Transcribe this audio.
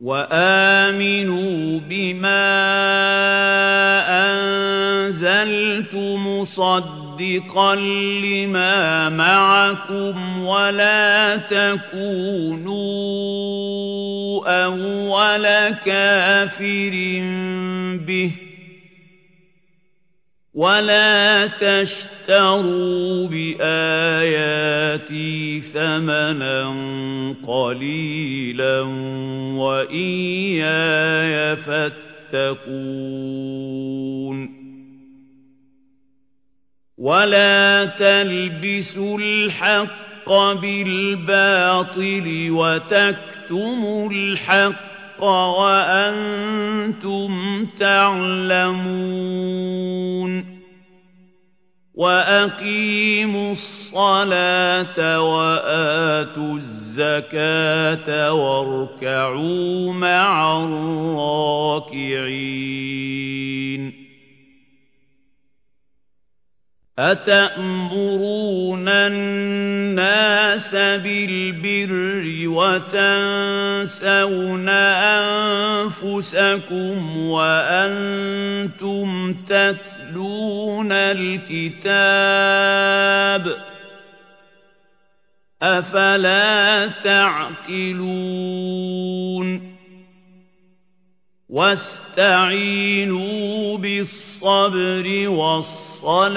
وَآمِنُوا بِمَا أَنزَلْتُ مُصَدِّقًا لِّمَا مَعَكُمْ وَلَا تَكُونُوا أَوَّلَ كَافِرٍ بِهِ وَلَا تَشْتَرُوا بِآيَاتِي ثَمَنًا قَلِيلًا وَإِيَّايَ فَاتَّقُونِ. وَلَا تَلْبِسُوا الْحَقَّ بِالْبَاطِلِ وَتَكْتُمُوا الْحَقَّ وَأَنتُمْ تَعْلَمُونَ. وَأَقِيمُوا الصَّلَاةَ وَآتُوا الزَّكَاةَ وَارْكَعُوا مَعَ الرَّاكِعِينَ أَتَأْمُرُونَ النَّاسَ بِالْبِرِّ وَتَنسَوْنَ أَنفُسَكُمْ وَأَنتُمْ تَتْلُونَ الْكِتَابَ أَفَلَا تَعْقِلُونَ وَاسْتَعِينُوا بِالصَّبْرِ وَالصَّلَاةِ